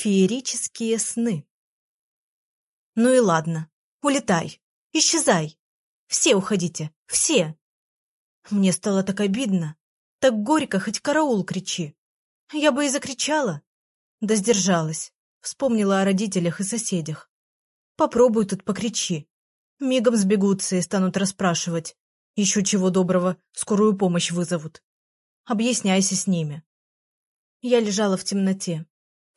Феерические сны. Ну и ладно, улетай, исчезай. Все уходите, все. Мне стало так обидно, так горько, хоть караул кричи. Я бы и закричала. Да сдержалась, вспомнила о родителях и соседях. Попробуй тут покричи. Мигом сбегутся и станут расспрашивать. Еще чего доброго, скорую помощь вызовут. Объясняйся с ними. Я лежала в темноте.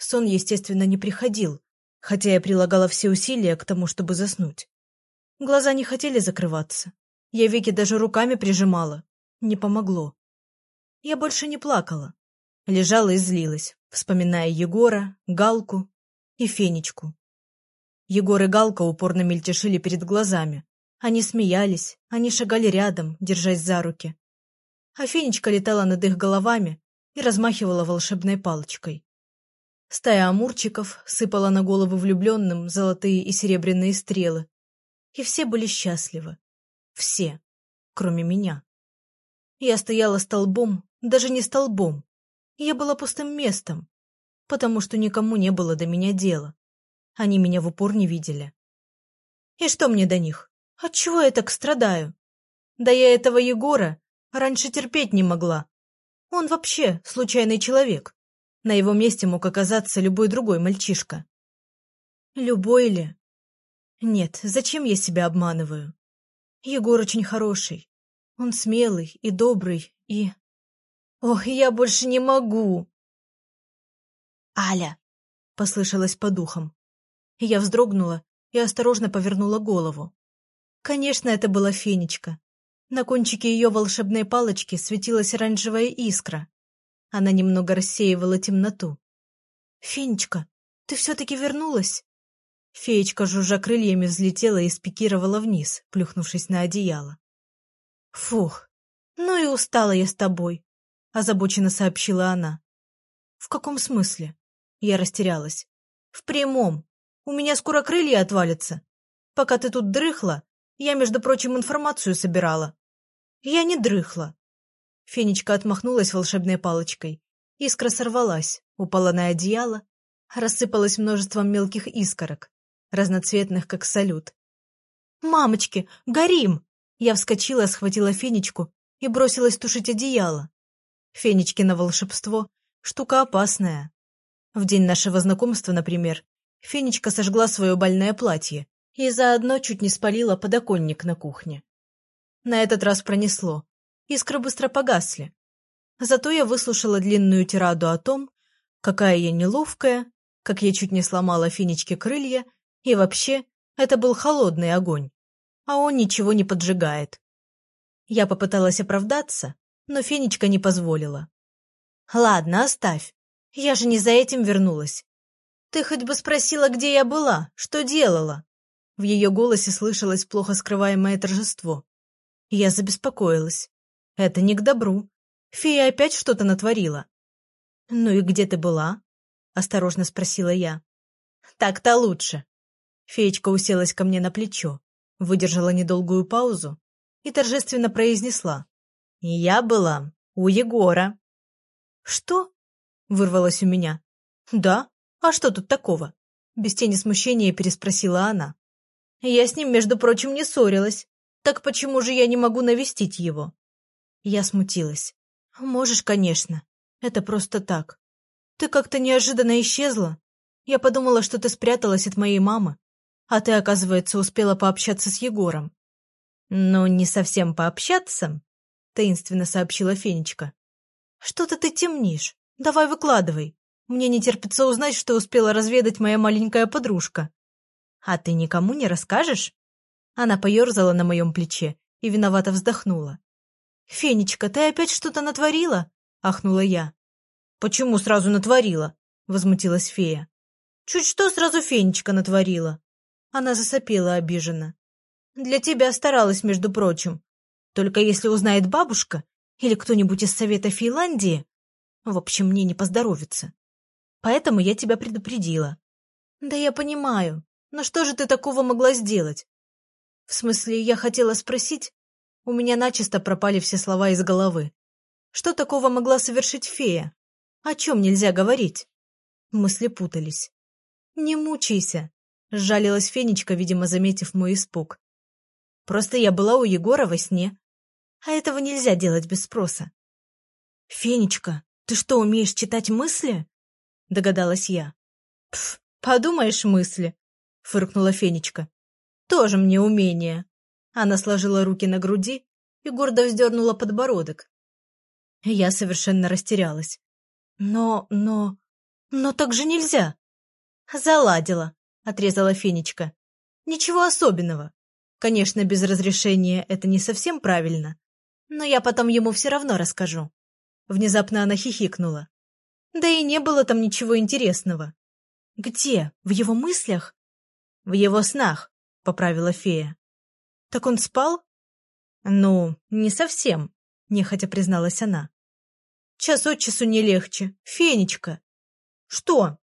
Сон, естественно, не приходил, хотя я прилагала все усилия к тому, чтобы заснуть. Глаза не хотели закрываться. Я веки даже руками прижимала. Не помогло. Я больше не плакала. Лежала и злилась, вспоминая Егора, Галку и Фенечку. Егор и Галка упорно мельтешили перед глазами. Они смеялись, они шагали рядом, держась за руки. А Фенечка летала над их головами и размахивала волшебной палочкой. Стая амурчиков сыпала на головы влюбленным золотые и серебряные стрелы. И все были счастливы. Все, кроме меня. Я стояла столбом, даже не столбом. Я была пустым местом, потому что никому не было до меня дела. Они меня в упор не видели. И что мне до них? Отчего я так страдаю? Да я этого Егора раньше терпеть не могла. Он вообще случайный человек. На его месте мог оказаться любой другой мальчишка. Любой ли? Нет, зачем я себя обманываю? Егор очень хороший. Он смелый и добрый, и... Ох, я больше не могу! «Аля!» — послышалось по духам. Я вздрогнула и осторожно повернула голову. Конечно, это была Фенечка. На кончике ее волшебной палочки светилась оранжевая искра. Она немного рассеивала темноту. «Фенечка, ты все-таки вернулась?» Феечка, жужжа крыльями, взлетела и спикировала вниз, плюхнувшись на одеяло. «Фух, ну и устала я с тобой», — озабоченно сообщила она. «В каком смысле?» Я растерялась. «В прямом. У меня скоро крылья отвалятся. Пока ты тут дрыхла, я, между прочим, информацию собирала». «Я не дрыхла. Фенечка отмахнулась волшебной палочкой. Искра сорвалась, упала на одеяло, рассыпалась множеством мелких искорок, разноцветных, как салют. «Мамочки, горим!» Я вскочила, схватила Фенечку и бросилась тушить одеяло. Фенечкино волшебство — штука опасная. В день нашего знакомства, например, Фенечка сожгла свое больное платье и заодно чуть не спалила подоконник на кухне. На этот раз пронесло искры быстро погасли. Зато я выслушала длинную тираду о том, какая я неловкая, как я чуть не сломала финичке крылья, и вообще, это был холодный огонь, а он ничего не поджигает. Я попыталась оправдаться, но Фенечка не позволила. «Ладно, оставь. Я же не за этим вернулась. Ты хоть бы спросила, где я была, что делала?» В ее голосе слышалось плохо скрываемое торжество. Я забеспокоилась. Это не к добру. Фея опять что-то натворила. «Ну и где ты была?» — осторожно спросила я. «Так-то лучше». Феечка уселась ко мне на плечо, выдержала недолгую паузу и торжественно произнесла. «Я была у Егора». «Что?» — вырвалось у меня. «Да? А что тут такого?» Без тени смущения переспросила она. «Я с ним, между прочим, не ссорилась. Так почему же я не могу навестить его?» Я смутилась. «Можешь, конечно. Это просто так. Ты как-то неожиданно исчезла. Я подумала, что ты спряталась от моей мамы, а ты, оказывается, успела пообщаться с Егором». «Ну, не совсем пообщаться», — таинственно сообщила Фенечка. «Что-то ты темнишь. Давай выкладывай. Мне не терпится узнать, что успела разведать моя маленькая подружка». «А ты никому не расскажешь?» Она поерзала на моем плече и виновато вздохнула. «Фенечка, ты опять что-то натворила?» — ахнула я. «Почему сразу натворила?» — возмутилась фея. «Чуть что сразу Фенечка натворила». Она засопела обиженно. «Для тебя старалась, между прочим. Только если узнает бабушка или кто-нибудь из Совета Финляндии, в общем, мне не поздоровится. Поэтому я тебя предупредила». «Да я понимаю. Но что же ты такого могла сделать?» «В смысле, я хотела спросить, у меня начисто пропали все слова из головы. Что такого могла совершить фея? О чем нельзя говорить? Мысли путались. «Не мучайся!» — сжалилась Фенечка, видимо, заметив мой испуг. «Просто я была у Егора во сне. А этого нельзя делать без спроса». «Фенечка, ты что, умеешь читать мысли?» — догадалась я. «Пф, подумаешь мысли!» — фыркнула Фенечка. «Тоже мне умение!» Она сложила руки на груди и гордо вздернула подбородок. Я совершенно растерялась. «Но, но... но так же нельзя!» «Заладила!» — отрезала Фенечка. «Ничего особенного. Конечно, без разрешения это не совсем правильно, но я потом ему все равно расскажу». Внезапно она хихикнула. Да и не было там ничего интересного. Где? В его мыслях? В его снах, поправила фея. Так он спал? Ну, не совсем, нехотя призналась она. Час от часу не легче. Фенечка. Что?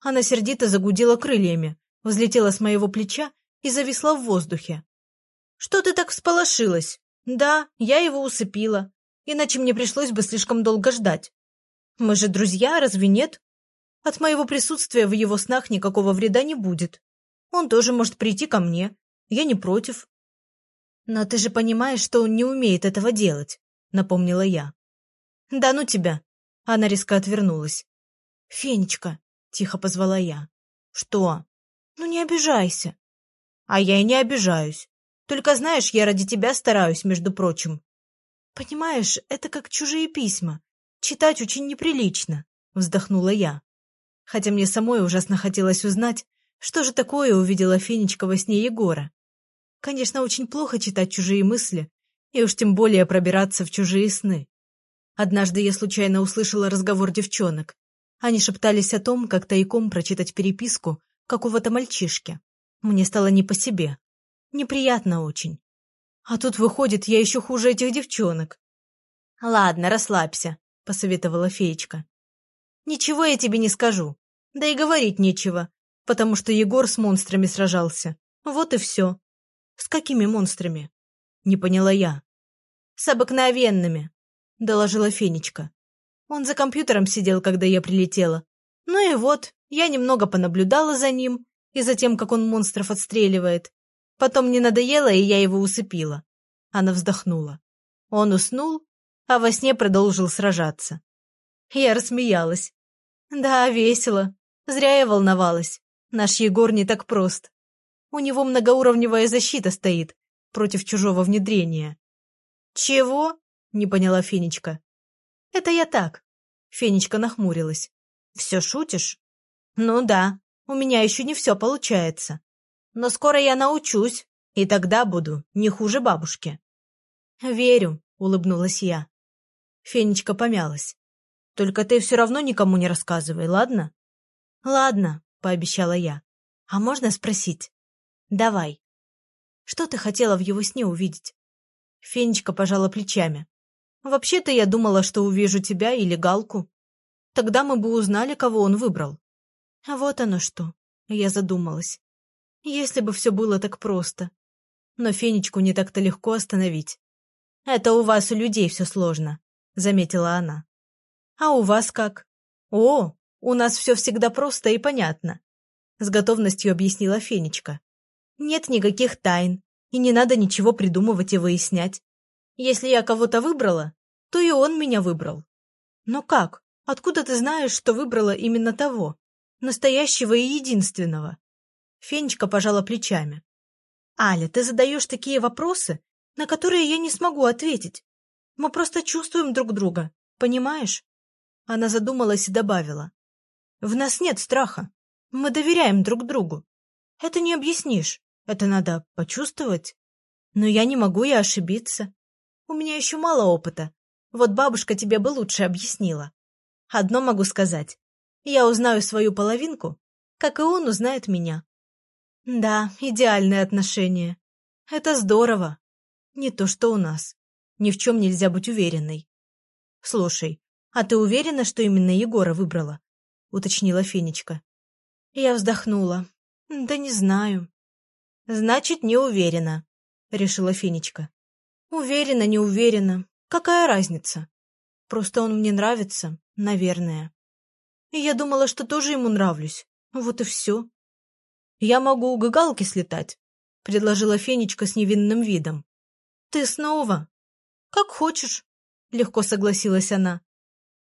Она сердито загудела крыльями, взлетела с моего плеча и зависла в воздухе. Что ты так всполошилась? Да, я его усыпила иначе мне пришлось бы слишком долго ждать. Мы же друзья, разве нет? От моего присутствия в его снах никакого вреда не будет. Он тоже может прийти ко мне. Я не против. Но ты же понимаешь, что он не умеет этого делать, напомнила я. Да ну тебя. Она резко отвернулась. Фенечка, тихо позвала я. Что? Ну не обижайся. А я и не обижаюсь. Только знаешь, я ради тебя стараюсь, между прочим. «Понимаешь, это как чужие письма. Читать очень неприлично», — вздохнула я. Хотя мне самой ужасно хотелось узнать, что же такое увидела Фенечка во сне Егора. Конечно, очень плохо читать чужие мысли, и уж тем более пробираться в чужие сны. Однажды я случайно услышала разговор девчонок. Они шептались о том, как тайком прочитать переписку какого-то мальчишки. Мне стало не по себе. Неприятно очень. А тут, выходит, я еще хуже этих девчонок. — Ладно, расслабься, — посоветовала феечка. — Ничего я тебе не скажу. Да и говорить нечего, потому что Егор с монстрами сражался. Вот и все. — С какими монстрами? — не поняла я. — С обыкновенными, — доложила Фенечка. Он за компьютером сидел, когда я прилетела. Ну и вот, я немного понаблюдала за ним и за тем, как он монстров отстреливает, Потом мне надоело, и я его усыпила. Она вздохнула. Он уснул, а во сне продолжил сражаться. Я рассмеялась. Да, весело. Зря я волновалась. Наш Егор не так прост. У него многоуровневая защита стоит против чужого внедрения. Чего? Не поняла Фенечка. Это я так. Фенечка нахмурилась. Все шутишь? Ну да, у меня еще не все получается. Но скоро я научусь, и тогда буду не хуже бабушки. Верю, улыбнулась я. Фенечка помялась. Только ты все равно никому не рассказывай, ладно? Ладно, пообещала я. А можно спросить? Давай. Что ты хотела в его сне увидеть? Фенечка пожала плечами. Вообще-то я думала, что увижу тебя или Галку. Тогда мы бы узнали, кого он выбрал. Вот оно что. Я задумалась. Если бы все было так просто. Но Фенечку не так-то легко остановить. «Это у вас, у людей, все сложно», — заметила она. «А у вас как?» «О, у нас все всегда просто и понятно», — с готовностью объяснила Фенечка. «Нет никаких тайн, и не надо ничего придумывать и выяснять. Если я кого-то выбрала, то и он меня выбрал. Но как? Откуда ты знаешь, что выбрала именно того, настоящего и единственного?» Фенечка пожала плечами. «Аля, ты задаешь такие вопросы, на которые я не смогу ответить. Мы просто чувствуем друг друга, понимаешь?» Она задумалась и добавила. «В нас нет страха. Мы доверяем друг другу. Это не объяснишь. Это надо почувствовать. Но я не могу и ошибиться. У меня еще мало опыта. Вот бабушка тебе бы лучше объяснила. Одно могу сказать. Я узнаю свою половинку, как и он узнает меня. Да, идеальные отношения. Это здорово. Не то, что у нас. Ни в чем нельзя быть уверенной. Слушай, а ты уверена, что именно Егора выбрала? Уточнила Фенечка. Я вздохнула. Да не знаю. Значит, не уверена, решила Фенечка. Уверена, не уверена. Какая разница? Просто он мне нравится, наверное. И я думала, что тоже ему нравлюсь. Вот и все. Я могу у галки слетать, предложила Фенечка с невинным видом. Ты снова? Как хочешь, легко согласилась она.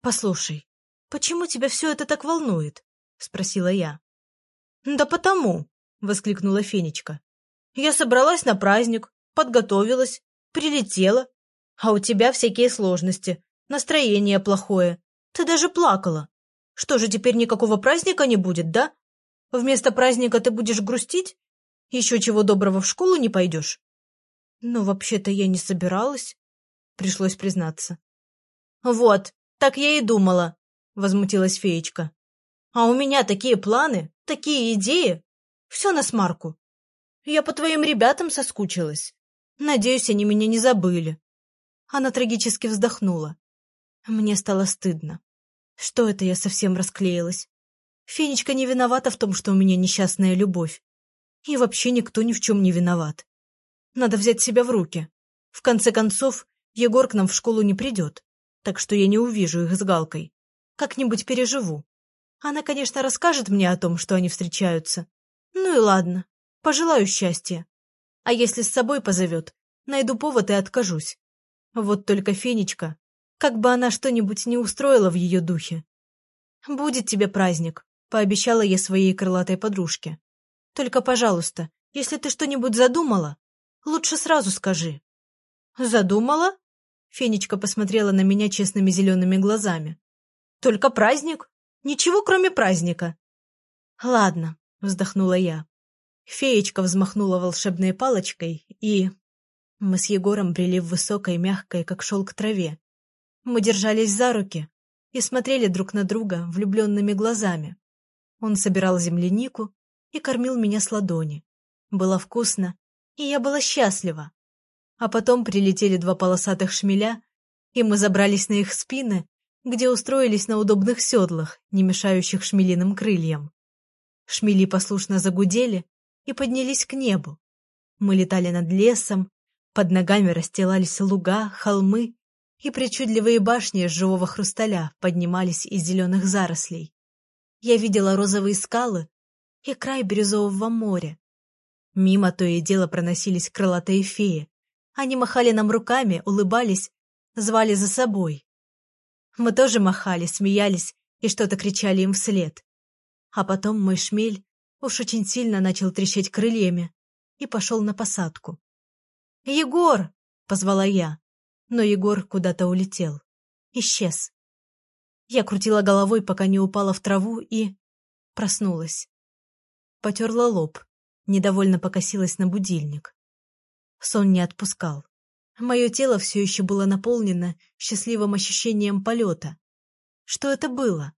Послушай, почему тебя все это так волнует? спросила я. Да потому, воскликнула Фенечка. Я собралась на праздник, подготовилась, прилетела, а у тебя всякие сложности, настроение плохое. Ты даже плакала. Что же, теперь никакого праздника не будет, да? Вместо праздника ты будешь грустить? Еще чего доброго в школу не пойдешь? Ну, вообще-то я не собиралась, пришлось признаться. Вот, так я и думала, возмутилась феечка. А у меня такие планы, такие идеи. Все на смарку. Я по твоим ребятам соскучилась. Надеюсь, они меня не забыли. Она трагически вздохнула. Мне стало стыдно. Что это я совсем расклеилась? Фенечка не виновата в том, что у меня несчастная любовь. И вообще никто ни в чем не виноват. Надо взять себя в руки. В конце концов, Егор к нам в школу не придет, так что я не увижу их с Галкой. Как-нибудь переживу. Она, конечно, расскажет мне о том, что они встречаются. Ну и ладно, пожелаю счастья. А если с собой позовет, найду повод и откажусь. Вот только Фенечка как бы она что-нибудь не устроила в ее духе. «Будет тебе праздник», — пообещала я своей крылатой подружке. «Только, пожалуйста, если ты что-нибудь задумала, лучше сразу скажи». «Задумала?» Фенечка посмотрела на меня честными зелеными глазами. «Только праздник? Ничего, кроме праздника». «Ладно», — вздохнула я. Феечка взмахнула волшебной палочкой, и... Мы с Егором брели в высокой, мягкой, как шелк траве, мы держались за руки и смотрели друг на друга влюбленными глазами. Он собирал землянику и кормил меня с ладони. Было вкусно, и я была счастлива. А потом прилетели два полосатых шмеля, и мы забрались на их спины, где устроились на удобных седлах, не мешающих шмелиным крыльям. Шмели послушно загудели и поднялись к небу. Мы летали над лесом, под ногами расстилались луга, холмы и причудливые башни из живого хрусталя поднимались из зеленых зарослей. Я видела розовые скалы и край бирюзового моря. Мимо то и дело проносились крылатые феи. Они махали нам руками, улыбались, звали за собой. Мы тоже махали, смеялись и что-то кричали им вслед. А потом мой шмель уж очень сильно начал трещать крыльями и пошел на посадку. «Егор!» — позвала я но Егор куда-то улетел. Исчез. Я крутила головой, пока не упала в траву и... проснулась. Потерла лоб, недовольно покосилась на будильник. Сон не отпускал. Мое тело все еще было наполнено счастливым ощущением полета. Что это было?